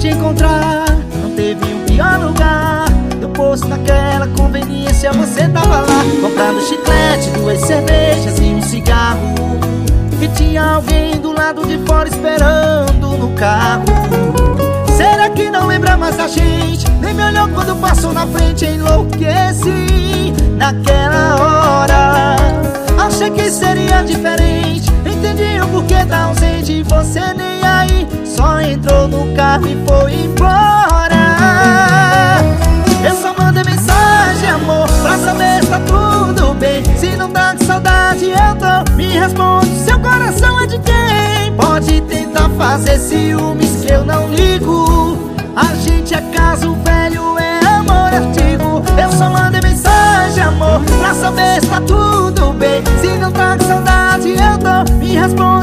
te encontrar. Não teve um pior lugar. Do posto naquela conveniência Você tava lá. Comprando chiclete, duas cervejas e um cigarro. E tinha alguém do lado de fora esperando no carro. Será que não lembra mais da gente? Nem me olhou quando passou na frente Enlouqueci. Naquela hora Achei que seria diferente. Entendi o porquê tá ausente Você nem Só entrou no carro e foi embora. Eu só mandei mensagem, amor Pra saber se tá tudo bem. Se não tá com saudade eu tô. Me responde, seu coração é de quem? Pode tentar fazer ciúmes que eu não ligo. A gente é caso velho, é amor antigo Eu só mandei mensagem, amor Pra saber se tá tudo bem. Se não tá com saudade eu tô. Me responde,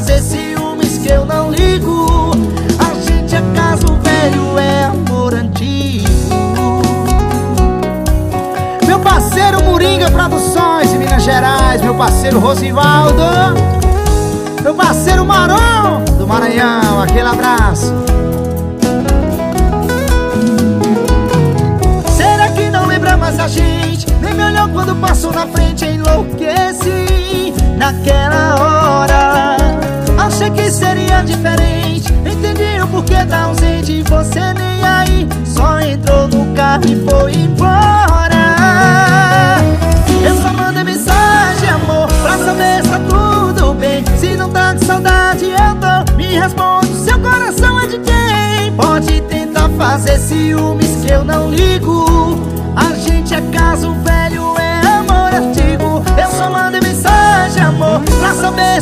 fazer ciúmes que eu não ligo. A gente é caso velho, é amor antigo. Meu parceiro Moringa Produções de Minas Gerais Meu parceiro Rosivaldo. Meu parceiro Maron do Maranhão Aquele abraço. Será que não lembra mais a gente? Nem me olhou quando passou na frente Enlouqueci. Naquela hora diferente. Entendi o porquê tá ausente Você nem aí. Só entrou no carro e foi embora. Eu só mandei mensagem, amor Pra saber se tá tudo bem. Se não tá com saudade eu tô. Me responde, seu coração é de quem? Pode tentar fazer ciúmes que eu não ligo. A gente é caso velho, é amor antigo. Eu só mandei mensagem, amor Pra saber